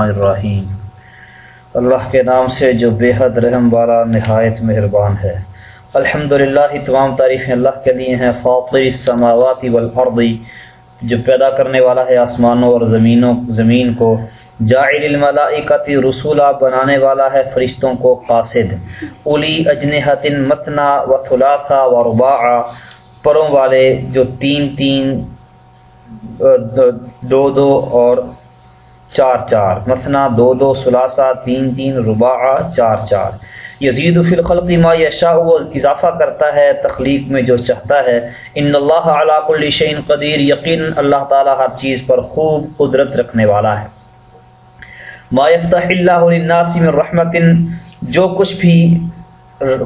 الرحیم۔ اللہ کے نام سے جو بے حد رحم والا نہایت مہربان ہے۔ الحمد تمام تعریفیں اللہ کے لیے ہیں۔ فاطر السماوات والارض، جو پیدا کرنے والا ہے آسمانوں اور زمینوں، زمین کو۔ جاعل الملائکت رسولہ بنانے والا ہے فرشتوں کو قاصد۔ اولی اجنحت متنا و ثلاثہ و رباع۔ پروں والے جو تین تین، دو دو اور چار چار مثنا دو دو ثلاثہ تین تین رباع چار چار یزید فی الخلق ما یشاء وہ اضافہ کرتا ہے تخلیق میں جو چاہتا ہے ان اللہ علی کل قدیر یقین اللہ تعالی ہر چیز پر خوب قدرت رکھنے والا ہے ما یفتح اللہ للناس من رحمت جو کچھ بھی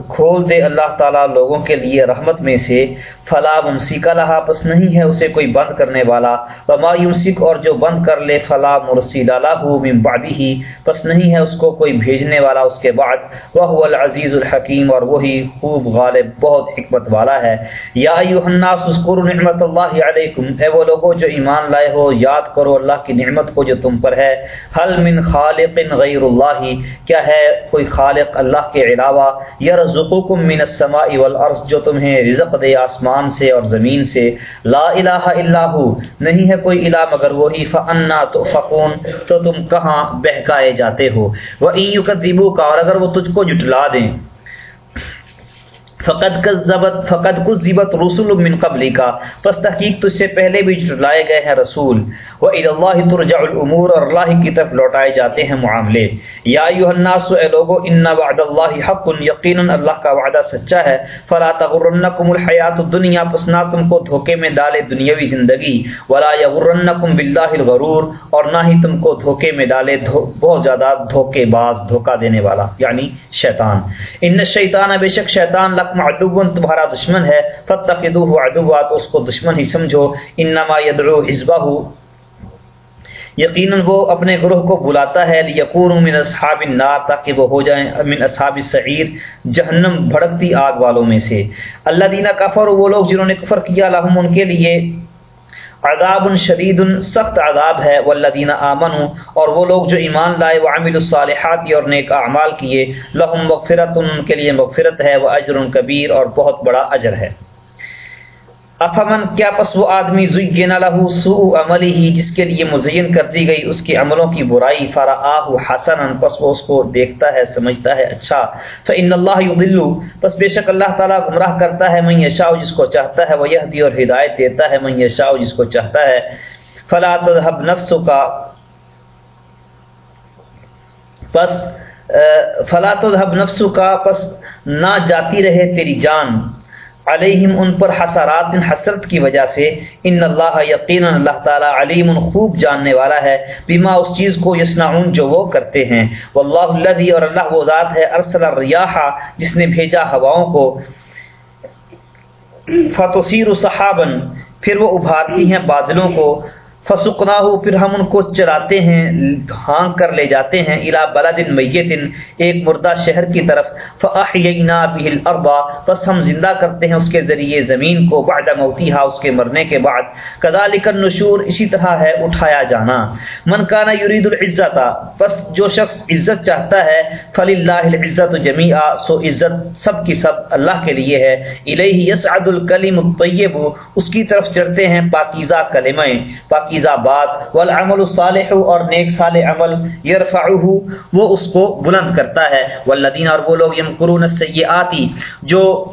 کھول دے اللہ تعالیٰ لوگوں کے لیے رحمت میں سے فلا ممسک لہا، پس نہیں ہے اسے کوئی بند کرنے والا۔ وما یمسک، اور جو بند کر لے، فلا مرسل له من بعده ہی پس نہیں ہے اس کو کوئی بھیجنے والا اس کے بعد۔ وہ العزیز الحکیم، اور وہی خوب غالب، بہت حکمت والا ہے۔ یا ایھا الناس، اذکروا نعمت اللہ علیکم۔ اے وہ لوگو جو ایمان لائے ہو، یاد کرو اللہ کی نعمت کو جو تم پر ہے۔ هل من خالق غیر اللہ، کیا ہے کوئی خالق اللہ کے علاوہ؟ یرزقکم من السماء والارض، جو تمہیں رزق دے آسمان سے اور زمین سے۔ لا الہ الا ہو، نہیں ہے کوئی الہ مگر وہی۔ فانا تؤفکون تو تم کہاں بہکائے جاتے ہو؟ وہ ایو کا اور اگر وہ تجھ کو جٹلا دیں۔ فقد کذبت فقد کذبت رسول من قبل کا پس تحقیق تجھ سے پہلے بھی جھٹلائے گئے ہیں رسول۔ و الى اللہ ترجع الامور اور اللہ کی طرف لوٹائے جاتے ہیں معاملے۔ یا ایھا الناس، اے لوگو، ان وعد اللہ حق۔ یقینا اللہ کا وعدہ سچا ہے۔ فلا تغرنکم الحیات الدنیا پس نہ تم کو دھوکے میں ڈالے دنیاوی زندگی۔ ولا یغرنکم باللہ الغرور۔ اور نہ ہی تم کو دھوکے میں ڈالے بہت زیادہ دھوکے باز دھوکا دینے والا یعنی شیطان۔ ان الشیطان بے شک شیطان لکم عدو تمہارا دشمن ہے فتخذوه عدوا، تو اس کو دشمن ہی سمجھو۔ انما يدعو حزبه یقیناً وہ اپنے گروہ کو بلاتا ہے۔ یقون من اصحاب النار، تاکہ وہ ہو جائیں من اصحاب السعیر، جہنم بھڑکتی آگ والوں میں سے۔ اللہ دینا کفر وہ لوگ جنہوں نے کفر کیا، لہم ان کے لیے۔ عذاب شدید، سخت عذاب ہے، والذین آمنوا، اور وہ لوگ جو ایمان لائے، وعملوا الصالحات اور نیک اعمال کیے، لہم مغفرت، ان کے لیے مغفرت ہے و اجر کبیر، اور بہت بڑا اجر ہے۔ افمن، کیا پس وہ آدمی زین لہو سوء عملی ہی جس کے لیے مزین کر دی گئی اس کے عملوں کی برائی فرا حسن پس وہ اس کو دیکھتا ہے، سمجھتا ہے اچھا فان اللہ یضل پس بے شک اللہ تعالیٰ گمراہ کرتا ہے، من یشاء، جس کو چاہتا ہے وہ یہدی اور ہدایت دیتا ہے، من یشاء، جس کو چاہتا ہے۔ فلا تذهب نفس کا پس فلا تذهب نفس کا پس، نہ جاتی رہے تیری جان۔ علیہم ان پر حسرات حسرت کی وجہ سے ان اللہ یقینا اللہ تعالی علیم خوب جاننے والا ہے، بما اس چیز کو یسنعون جو وہ کرتے ہیں۔ واللہ الذی اور اللہ وہ ذات ہے، ارسل الریاح، جس نے بھیجا ہواؤں کو۔ فتصیر صحابا پھر وہ ابھارتی ہیں بادلوں کو۔ فسکنا ہو پھر ہم ان کو چلاتے ہیں ہانگ کر لے جاتے ہیں الا بلد میت، ایک مردہ شہر کی طرف۔ فاحیینا به الارض پس ہم زندہ کرتے ہیں اس کے ذریعے زمین کو، بعد موتیھا اس کے مرنے کے بعد۔ کذالک النشور، اسی طرح ہے اٹھایا جانا۔ من کان یرید العزت پس جو شخص عزت چاہتا ہے فللہ العزت جميعا، سو عزت سب کی سب اللہ کے لیے ہے۔ الیہ یصعد الکلم الطیب اس کی طرف چڑھتے ہیں پاکیزہ کلمیں پاک پاکیزہ بات والعمل الصالح اور نیک صالح عمل یرفعه وہ اس کو بلند کرتا ہے۔ والذین اور وہ لوگ یمکرون السیئات جو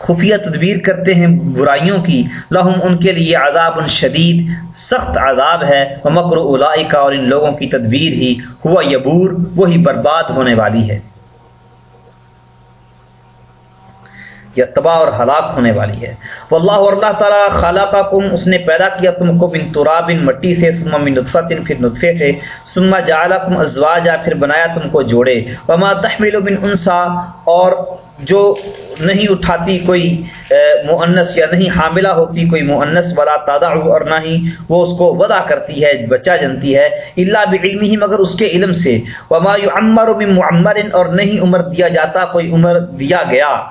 خفیہ تدبیر کرتے ہیں برائیوں کی، لہم ان کے لیے عذاب شدید، سخت عذاب ہے۔ ومکر اولئک اور ان لوگوں کی تدبیر ہی ہوا یبور، وہی برباد ہونے والی ہے۔ یا تباہ اور ہلاک ہونے والی ہے۔ واللہ اور اللہ تعالی خلقکم، اس نے پیدا کیا تم کو من تراب، مٹی سے، ثم من نطفه پھر نطفے سے، ثم جعلکم ازواجا، پھر بنایا تم کو جوڑے۔ وما تحمل من انثى اور جو نہیں اٹھاتی کوئی مؤنث یا نہیں حاملہ ہوتی کوئی مؤنث، ولا تضع اور نہ ہی وہ اس کو وضع کرتی ہے بچہ جنتی ہے، الا بعلمه مگر اس کے علم سے۔ وما يعمر من معمر، اور نہیں عمر دیا جاتا، کوئی عمر دیا گیا۔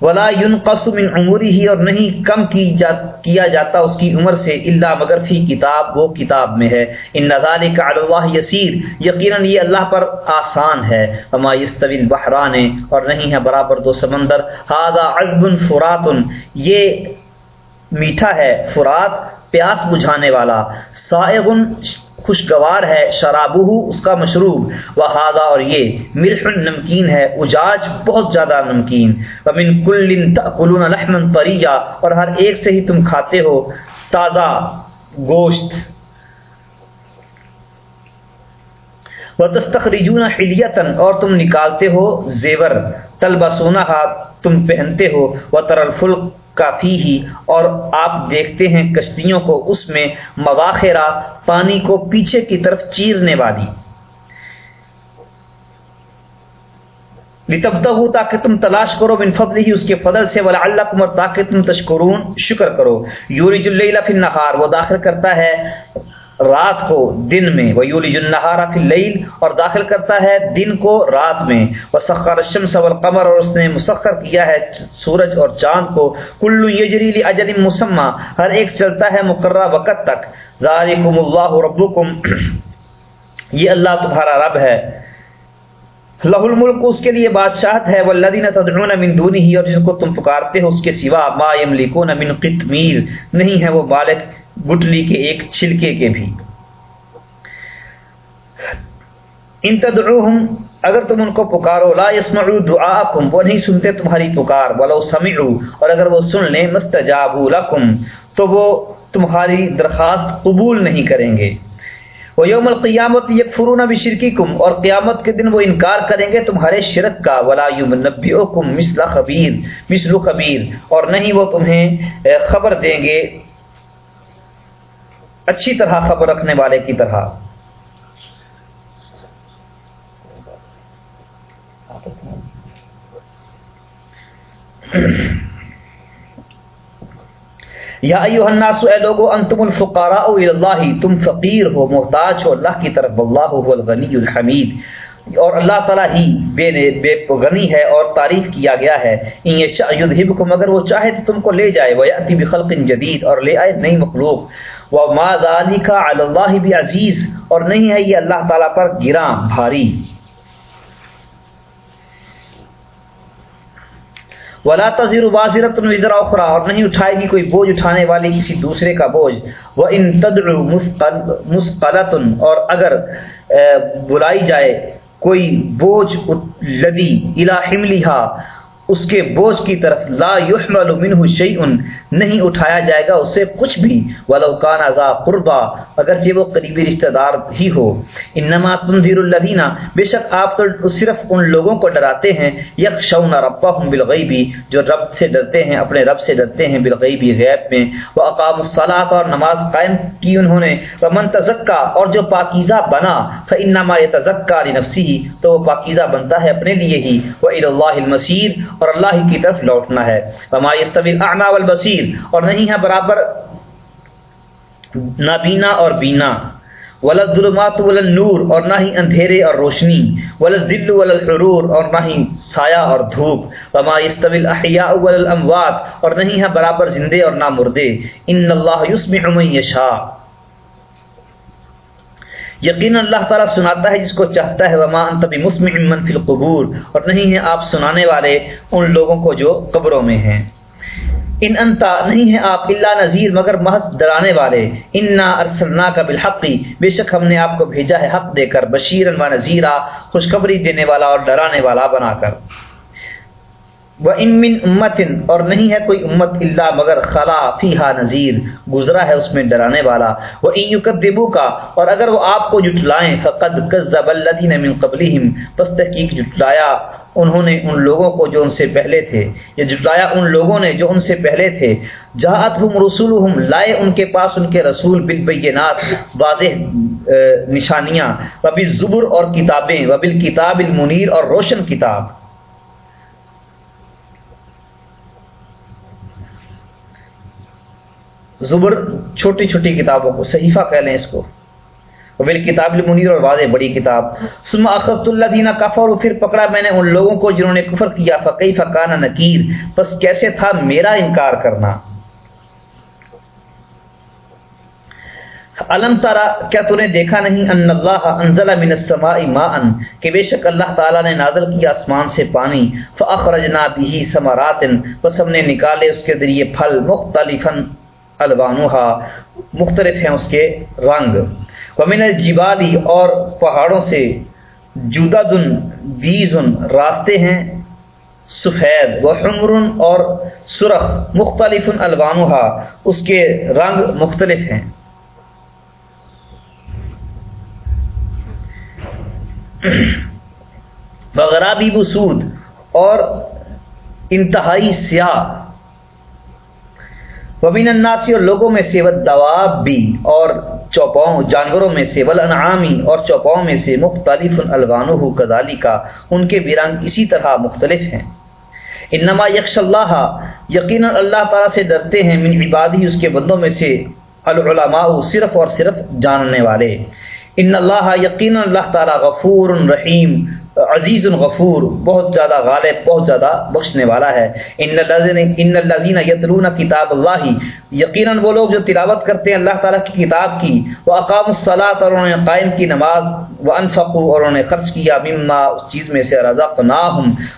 ولا قسم عمری ہی اور نہیں کم کی جا کیا جاتا اس کی عمر سے اللہ مگر فی کتاب، وہ کتاب میں ہے۔ ان نظال کا اللہ یسیر یقیناً یہ اللہ پر آسان ہے۔ اما یستوین بحران اور نہیں ہے برابر دو سمندر۔ ہادہ عجب فراتن یہ میٹھا ہے فرات، پیاس بجھانے والا۔ سائغن خوشگوار ہے شرابہ اس کا مشروب۔ و ہادہ اور یہ، ملح نمکین ہے، اجاج بہت زیادہ نمکین۔ ومن کل تأکلون لحما طریا اور ہر ایک سے ہی تم کھاتے ہو، تازہ گوشت۔ وتستخرجون حلیتن اور تم نکالتے ہو زیور۔ تلبسونہ تم پہنتے ہو۔ وتر الفلق کافی ہی اور آپ دیکھتے ہیں کشتیوں کو اس میں مواخرہ پانی کو پیچھے کی طرف چیرنے والی۔ لتبتا ہو تاکہ تم تلاش کرو بن فضل ہی اس کے فضل سے ولا اللہ کمر تاکہ تم تشکرون، شکر کرو۔ یوری جل فی النہار، وہ داخل کرتا ہے۔ رات کو دن میں وہ یولی جنہارا فی اللیل اور داخل کرتا ہے دن کو رات میں۔ وہ سخر الشمس والقمر، اور اس نے مسخر کیا ہے سورج اور چاند کو۔ کلو یجری اجل مسمہ ہر ایک چلتا ہے مقررہ وقت تک۔ ذالکم اللہ ربکم یہ اللہ تمہارا رب ہے۔ لہ الملک اس کے لیے بادشاہت ہے، والذین تدعون من دونہ اور جن کو تم پکارتے ہو اس کے سوا، ما یملکون من قطمیر، نہیں ہے وہ مالک گٹلی کے ایک چھلکے کے بھی۔ ان تدعوہم، اگر تم ان کو پکارو، لا يسمعوا دعاءکم وہ نہیں سنتے تمہاری پکار، ولو سمعوا اور اگر وہ سن لیں مستجابوا لکم، تو وہ تمہاری درخواست قبول نہیں کریں گے۔ وہ یوم القیامت یک فرون اور قیامت کے دن وہ انکار کریں گے تمہارے شرک کا، ولا یوم نبی خبیر مسل خبیر، اور نہیں وہ تمہیں خبر دیں گے، اچھی طرح خبر رکھنے والے کی طرح۔ یا ایوہ الناس اے لوگو انتم الفقراء اللہ تم فقیر ہو محتاج ہو اللہ کی طرف اللہ هو الغنی الحمید۔ اور اللہ تعالیٰ ہی بے, بے غنی ہے اور تعریف کیا گیا ہے۔ ان یذہبکم اگر وہ چاہے تو تم کو لے جائے۔ وہ یاتی بخلق جدید اور لے آئے نئی مخلوق۔ وہ ما ذالک علی اللہ بعزیز۔ اور نہیں ہے یہ اللہ تعالیٰ پر گراں بھاری۔ ولا تذیر واضرت وزرا اخرا اور نہیں اٹھائے گی کوئی بوجھ اٹھانے والی کسی دوسرے کا بوجھ۔ وہ ان تدر مسقلت اور اگر بلائی جائے کوئی بوجھ لدی الا حملیہ اس کے بوجھ کی طرف لا یحمل منہ شيء نہیں اٹھایا جائے گا، اس سے کچھ بھی۔ ولو كان ذا قربا اگرچہ وہ قریبی رشتہ دار ہی ہو۔ انما تنذر الذين، بے شک آپ تو صرف ان لوگوں کو ڈراتے ہیں۔ یخشون ربهم بالغیب جو رب سے ڈرتے ہیں، اپنے رب سے ڈرتے ہیں بالغیب غیب میں۔ واقاموا الصلاة، اور نماز قائم کی انہوں نے۔ ومن تزکا اور جو پاکیزہ بنا فانما يتزکا لنفسه، تو وہ پاکیزہ بنتا ہے اپنے لیے ہی۔ والى الله المصير اور اللہ کی طرف لوٹنا ہے۔ اعما والبصیر بصیر اور نہیں ہے برابر نابینا اور بینا۔ ولد ظلمات ولل نور اور نہ ہی اندھیرے اور روشنی۔ ولد دل ولحرور اور نہ ہی سایہ اور دھوپ۔ وما استویل احیاء وللاموات اور نہیں ہے برابر زندے اور نہ مردے۔ ان اللہ یسمع من یشاء۔ یقین اللہ تعالیٰ سناتا ہے جس کو چاہتا ہے۔ وما انت بمسمع من فی القبور۔ اور نہیں ہے آپ سنانے والے ان لوگوں کو جو قبروں میں ہیں۔ ان انتا نہیں ہے آپ اللہ نذیر مگر محض ڈرانے والے. انا ارسلنا کا بالحقی بے شک ہم نے آپ کو بھیجا ہے حق دے کر بشیرن و نذیرہ خوشخبری دینے والا اور ڈرانے والا بنا کر. وہ امن امتن اور نہیں ہے کوئی امت اللہ مگر خلا فیحا نذیر، گزرا ہے اس میں ڈرانے والا۔ وہ دیبو کا اور اگر وہ آپ کو جٹلائیں فقد کذب الذین من قبلہم، پس تحقیق جٹلایا انہوں نے ان لوگوں کو جو ان سے پہلے تھے، یا جٹلایا ان لوگوں نے جو ان سے پہلے تھے۔ جہات ہم رسول لائے ان کے پاس ان کے رسول بالبینات، واضح نشانیاں۔ وبی زبر اور کتابیں۔ وبل کتاب المنیر، اور روشن کتاب۔ زبر چھوٹی چھوٹی کتابوں کو، صحیفہ کہہ لیں اس کو۔ بال کتاب المنیر اور واضح بڑی کتاب۔ سما اخذت اللہ دینا کفر پھر پکڑا میں نے ان لوگوں کو جنہوں نے کفر کیا۔ فقی فقانہ نکیر بس کیسے تھا میرا انکار کرنا؟ علم تارا کیا تو نے دیکھا نہیں؟ ان اللہ انزل من السماء ماء۔ کہ بے شک اللہ تعالی نے نازل کیا آسمان سے پانی۔ فاخرجنا به ثمرات، پس ہم نے نکالے اس کے ذریعے پھل مختلفا۔ الوانها مختلف ہیں اس کے رنگ۔ ومن الجبال اور پہاڑوں سے جدد بیز، راستے ہیں سفید و اور سرخ، مختلف الوانها اس کے رنگ مختلف ہیں۔ بغرابی بسود اور انتہائی سیاہ۔ وبین الناسی اور لوگوں میں سے دواب بھی، اور چوپاؤں، جانوروں میں سے ولانعامی اور چوپاؤں میں سے مختلف الوانو کزالی کا ان کے بھی رنگ اسی طرح مختلف ہیں۔ انما یکش اللہ، یقینا اللہ تعالیٰ سے ڈرتے ہیں، من عبادی اس کے بندوں میں سے العلماء، صرف اور صرف جاننے والے۔ ان اللہ یقین اللہ تعالیٰ غفور رحیم عزیز الغفور، بہت زیادہ غالب، بہت زیادہ بخشنے والا ہے۔ ان ان الزین یتلون کتاب اللہ یقیناً وہ لوگ جو تلاوت کرتے ہیں اللہ تعالیٰ کی کتاب کی، وہ اقام الصلاۃ اور انہوں نے قائم کی نماز، وہ انفق اور انہوں نے خرچ کیا، مما اس چیز میں سے رضاق نہ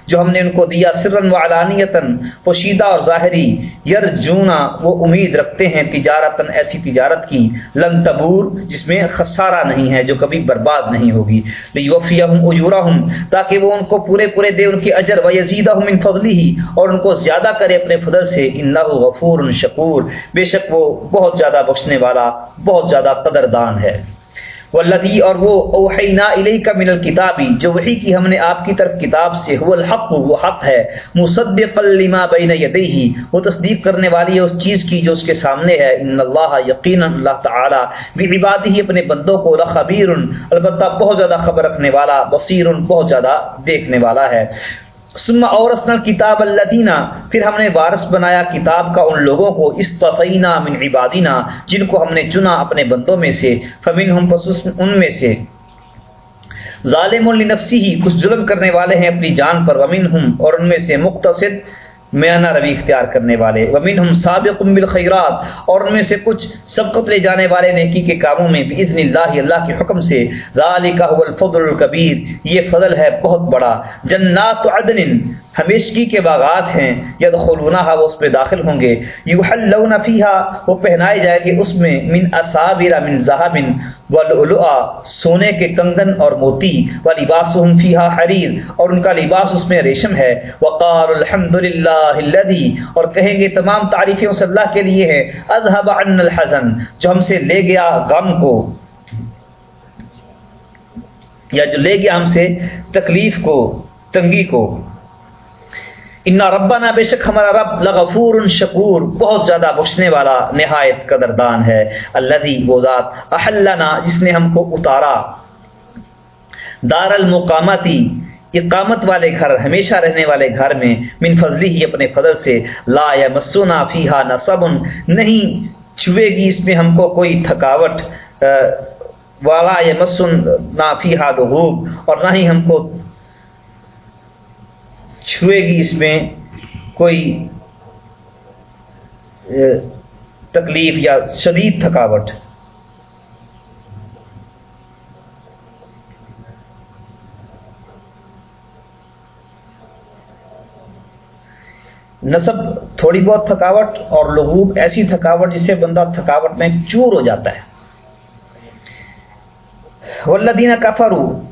جو ہم نے ان کو دیا سرن و علانیتاً، پوشیدہ اور ظاہری، یرجونا، وہ امید رکھتے ہیں تجارتاً، ایسی تجارت کی، لن تبور، جس میں خسارہ نہیں ہے، جو کبھی برباد نہیں ہوگی، لیوفیہم اجورہم، تاکہ وہ ان کو پورے پورے دے، ان کی اجر و یزیدہ من فضلی ہی اور ان کو زیادہ کرے اپنے فضل سے انہ غفور شکور بے شک وہ بہت زیادہ بخشنے والا، بہت زیادہ قدردان ہے۔ والذی، اور وہ، اوحینا الیک من الکتابی، جو وحی کی ہم نے آپ کی طرف کتاب سے، هو الحق، وہ حق ہے۔ مصدقا لما بین یدیہ، وہ تصدیق کرنے والی ہے اس چیز کی جو اس کے سامنے ہے۔ ان اللہ یقینا، اللہ تعالی بعبادہ اپنے بندوں کو لخبیر، البتہ بہت زیادہ خبر رکھنے والا، بصیر، بہت زیادہ دیکھنے والا ہے۔ ثم اورثنا کتاب الذین پھر ہم نے وارث بنایا کتاب کا ان لوگوں کو استفینا من عبادنا، جن کو ہم نے چنا اپنے بندوں میں سے، فمنہم پس ان میں سے۔ ظالم النفسی ہی کچھ ظلم کرنے والے ہیں اپنی جان پر، ومنہم، اور ان میں سے مقتصد میانہ روی اختیار کرنے والے۔ ومن ہم سابق بالخیرات، اور ان میں سے کچھ سبقت لے جانے والے نیکی کے کاموں میں باذن اللہ اللہ کے حکم سے۔ ذالک هو الفضل الکبیر یہ فضل ہے بہت بڑا۔ جنات عدن، ہمیشگی کے باغات ہیں یدخلونها وہ اس پہ داخل ہوں گے۔ یحلون فیها وہ پہنائے جائے گے اس میں، من اسابر من ذهب ولؤلؤا سونے کے کنگن اور موتی، ولباسهم فیها حریر اور ان کا لباس اس میں ریشم ہے۔ وقال الحمدللہ الذي، اور کہیں گے تمام تعریفیں اس اللہ کے لیے ہیں، اذهب عن الحزن، جو ہم سے لے گیا غم کو۔ یا جو لے گیا ہم سے تکلیف کو، تنگی کو۔ ان ربنا بے شک ہمارا رب لغفور شکور۔ بہت زیادہ بخشنے والا نہایت قدردان ہے۔ الذي وہ ذات احلنا، جس نے ہم کو اتارا۔ دار المقامتی اقامت والے گھر، ہمیشہ رہنے والے گھر میں، من فضلی ہی اپنے فضل سے۔ لا یا مسونا فیحا نہ صبن نہیں چھوے گی اس میں ہم کو کوئی تھکاوٹ والا یا مسن نہ فیحا لغوب۔ اور نہ ہی ہم کو چھوے گی اس میں کوئی تکلیف یا شدید تھکاوٹ۔ نصب تھوڑی بہت تھکاوٹ اور لغوب ایسی تھکاوٹ جسے بندہ تھکاوٹ میں چور ہو جاتا ہے۔ ولدینہ کفرو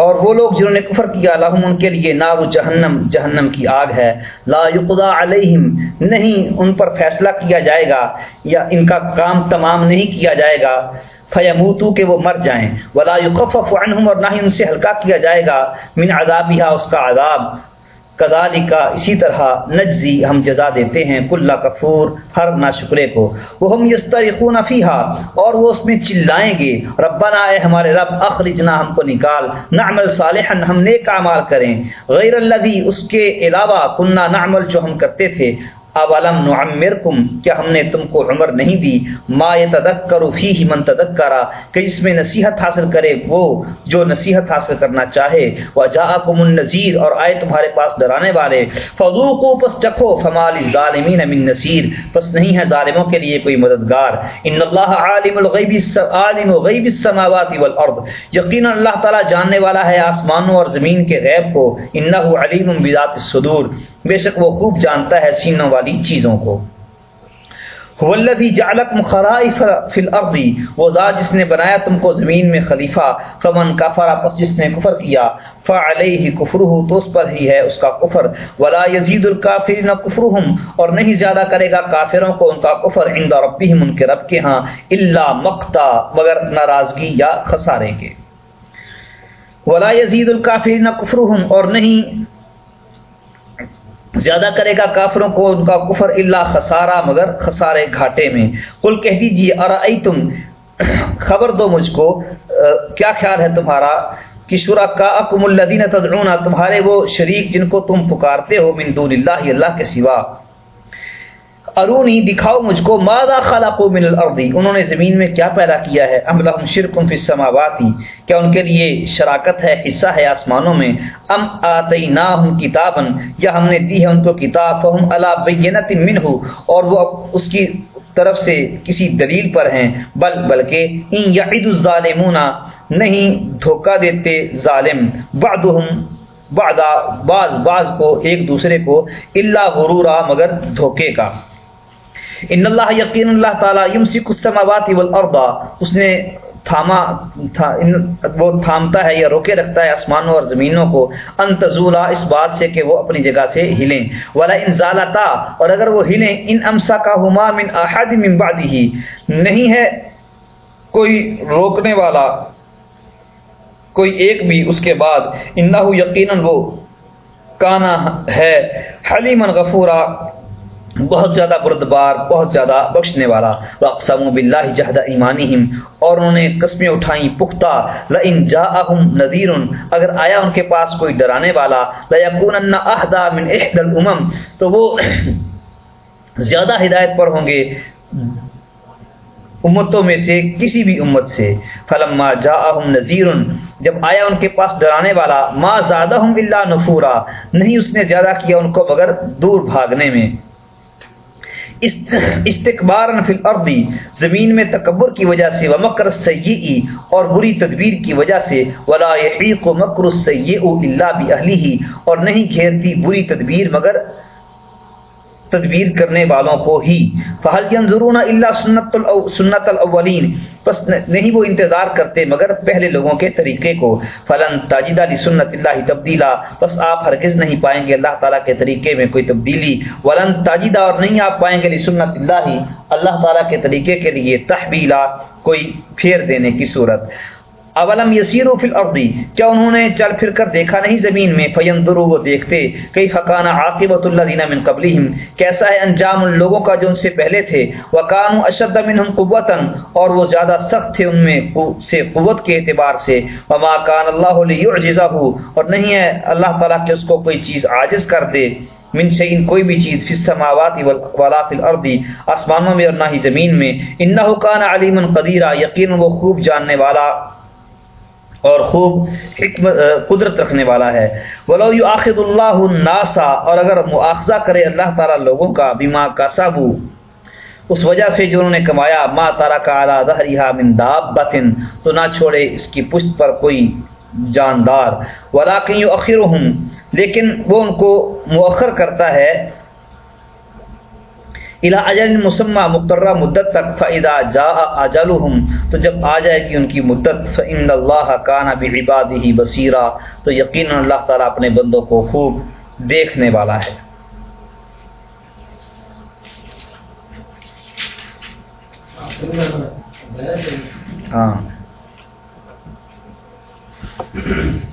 اور وہ لوگ جنہوں نے کفر کیا، لہم ان کے لیے نار جہنم جہنم کی آگ ہے۔ لا یقضا علیہم، نہیں ان پر فیصلہ کیا جائے گا یا ان کا کام تمام نہیں کیا جائے گا۔ فیموتو کہ وہ مر جائیں۔ ولا یقفف عنہم اور نہ ہی ان سے ہلکا کیا جائے گا۔ من عذابها اس کا عذاب۔ کذالک اسی طرح نجزی ہم جزا دیتے ہیں، کلّا کفور، ہر ناشکرے کو۔ وہ ہم یسترقون فیہا، اور وہ اس میں چلائیں گے۔ ربنا اے ہمارے رب، اخرجنا ہم کو نکال، نعمل صالحا ہم نیک اعمال کریں۔ غیر الذی، اس کے علاوہ کننا نعمل جو ہم کرتے تھے۔ اولم نعمرکم کیا ہم نے تم کو عمر نہیں دی؟ ما یتذکر فیہ من تذکرا کہ اس میں نصیحت حاصل کرے وہ جو نصیحت حاصل کرنا چاہے۔ وجاءکم النذیر اور آئے تمہارے پاس ڈرانے والے۔ فذوقوا، پس چکھو، فما للظالمین من نصیر پس نہیں ہے ظالموں کے لیے کوئی مددگار۔ ان اللہ عالم الغیب عالم غیب السماوات والارض یقینا اللہ تعالی جاننے والا ہے آسمانوں اور زمین کے غیب کو۔ انہ علیم بذات الصدور۔ بے شک وہ خوب جانتا ہے سینوں والی چیزوں کو۔ والذی جعلکم خرائف فی الارض، وہ ذات جس نے بنایا تم کو زمین میں خلیفہ، فمن کفر، پس جس نے کفر کیا، فعلیہ کفرہ، تو اس پر ہی ہے اس کا کفر۔ ولا یزید الکافرین کفرہم، اور نہیں زیادہ کرے گا کافروں کو ان کا کفر عند ربہم، ان کے رب کے ہاں الا مقتا، مگر ناراضگی یا خسارے کے۔ ولا یزید الکافرین کفرہم، اور نہیں زیادہ کرے گا کافروں کو، ان کا کفر اللہ خسارہ، مگر خسارے گھاٹے میں۔ کل کہہ دیجیے ارائی تم خبر دو مجھ کو کیا خیال ہے تمہارا؟ کہ کا اکم الدین تدعون، تمہارے وہ شریک جن کو تم پکارتے ہو، من دون اللہ اللہ کے سوا۔ ارونی دکھاؤ مجھ کو مادا خلق من الارض؟ انہوں نے زمین میں کیا پیدا کیا ہے؟ ام لہم شرکم فی السماوات۔ کیا ان کے لیے شراکت ہے، حصہ ہے آسمانوں میں؟ ام آتیناہم کتابا۔ یا ہم نے دی ہے ان کو کتاب، فہم علی بینۃ منہ۔ اور وہ اس کی طرف سے کسی دلیل پر ہیں، بل، بلکہ ان یعد الظالمون۔ نہیں دھوکہ دیتے ظالم۔ بعضهم بعض بعض کو، ایک دوسرے کو اللہ غرورا، مگر دھوکے کا۔ ان اللہ یقین اللہ تعالیٰ یمسک السماوات والارض، اس نے تھاما، تھا، ان، وہ تھامتا ہے یا روکے رکھتا ہے آسمانوں اور زمینوں کو، ان تزولا اس بات سے کہ وہ اپنی جگہ سے ہلیں۔ ولا انزالتا اور اگر وہ ہلیں، ان امسا کا ہما من احد من بعدہ نہیں ہے کوئی روکنے والا، کوئی ایک بھی اس کے بعد۔ انہ یقیناً وہ کانا ہے حلیمن غفورا۔ بہت زیادہ بردبار، بہت زیادہ بخشنے والا۔ اقسام بلّہ جہد ایمانہم اور انہوں نے قسمیں اٹھائیں، پختہ۔ لئن جاءہم نذیر اگر آیا ان کے پاس کوئی ڈرانے والا لیکونن اہدا من احد الامم تو وہ زیادہ ہدایت پر ہوں گے امتوں میں سے، کسی بھی امت سے۔ فلما جاءہم نذیر جب آیا ان کے پاس ڈرانے والا، ما زادہم الا نفورا۔ نہیں اس نے زیادہ کیا ان کو مگر دور بھاگنے میں۔ استقبار فی الارض، زمین میں تکبر کی وجہ سے، ومکر سیئی اور بری تدبیر کی وجہ سے، ولا یحیق مکر السیئ الا باہلہ اور نہیں گھیرتی بری تدبیر مگر تدبیر کرنے والوں کو ہی۔ فہل ینظرون الا سنت سنت الاولین پس نہیں وہ انتظار کرتے مگر پہلے لوگوں کے طریقے کو۔ فلن تاجدہ لسنت اللہ تبدیلا بس آپ ہرگز نہیں پائیں گے اللہ تعالیٰ کے طریقے میں کوئی تبدیلی۔ ولن تاجدہ اور نہیں آپ پائیں گے لسنت اللہ اللہ تعالیٰ کے طریقے کے لیے تحبیلا کوئی پھیر دینے کی صورت۔ اولم یسیرو فی الارض؟ کیا انہوں نے چل پھر کر دیکھا نہیں زمین میں؟ فینظروا وہ دیکھتے کئی فکان عاقبۃ الذین من قبلہم؟ کیسا ہے انجام ان لوگوں کا جو ان سے پہلے تھے؟ وکانوا اشد منہم قوتا، اور وہ زیادہ سخت تھے ان میں سے قوت کے اعتبار سے۔ وما کان اللہ لیعجزہ، اور نہیں ہے اللہ تعالیٰ کہ اس کو کوئی چیز عاجز کر دے۔ من شئین کوئی بھی چیز فی السماوات ولا فی الارض، آسمانوں میں اور نہ ہی زمین میں۔ انہ کان علیما قدیرا یقینا وہ خوب جاننے والا اور خوب حکمت قدرت رکھنے والا ہے۔ ولو یؤاخذ اللہ الناسا اور اگر مؤاخذہ کرے اللہ تعالیٰ لوگوں کا، بما کسبو اس وجہ سے جو انہوں نے کمایا، ما تارا کا اعلیٰ ظہریہ من دابتن تو نہ چھوڑے اس کی پشت پر کوئی جاندار۔ ولاکن یؤخرہم لیکن وہ ان کو مؤخر کرتا ہے۔ الا اجل مسمہ مقررہ مدت تک فعدا جا اجلہم تو جب آ جائے گی ان کی مدت، فإن اللہ کانا بعبادہ بصیرا تو یقینا اللہ تعالیٰ اپنے بندوں کو خوب دیکھنے والا ہے۔ ہاں۔